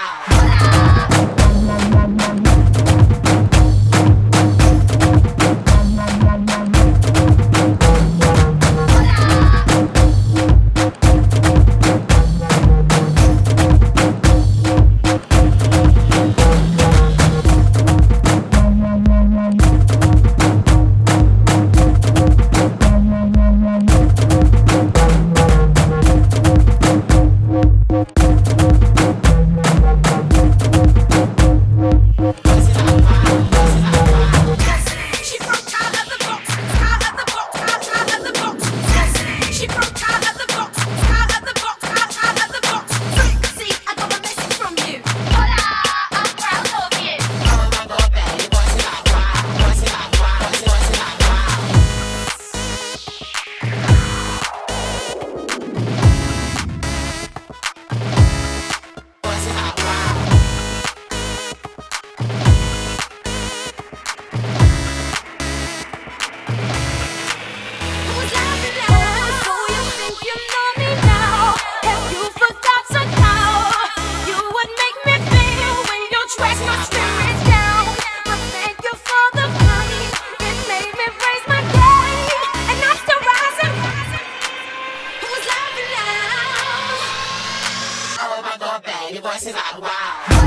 Hola. ele vai se dar uau.